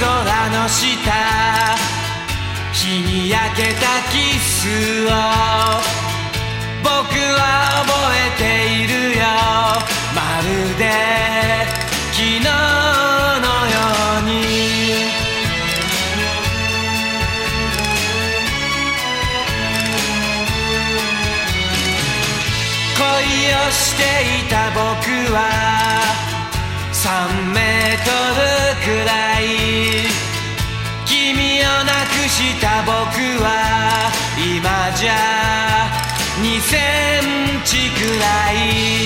空の下。日に焼けたキスを僕は覚えているよ。まるで昨日のように。恋をしていた僕は3メートルくらい。は今じゃ2センチくらい。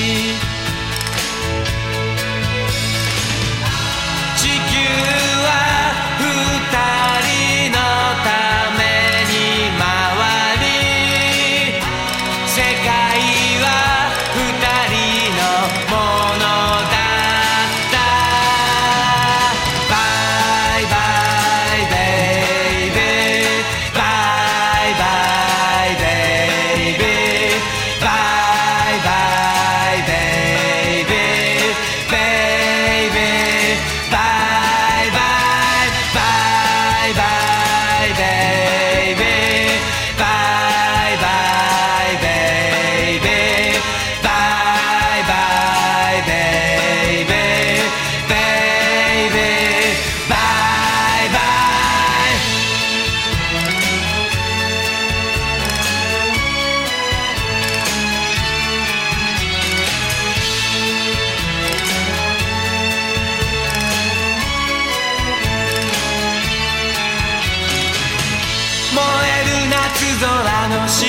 空の下。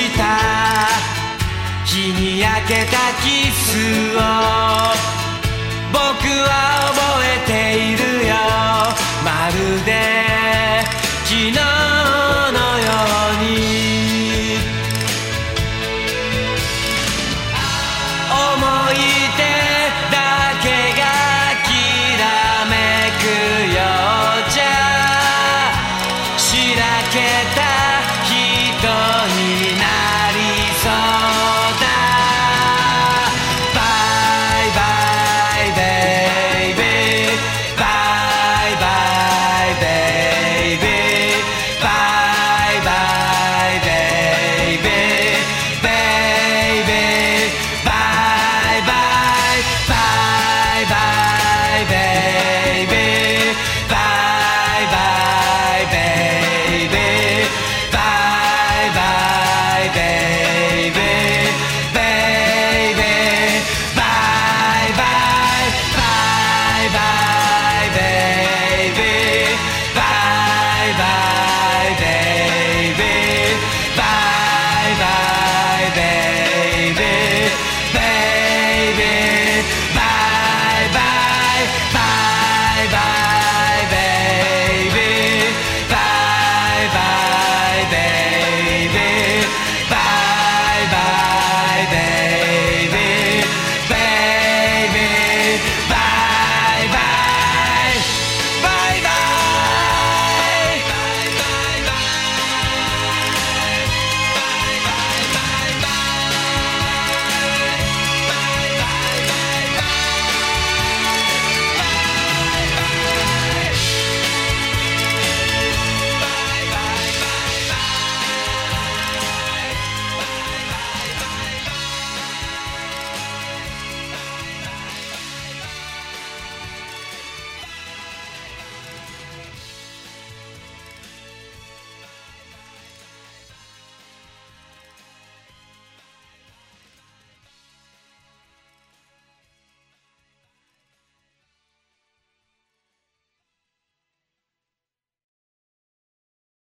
日に焼けたキスを。僕は覚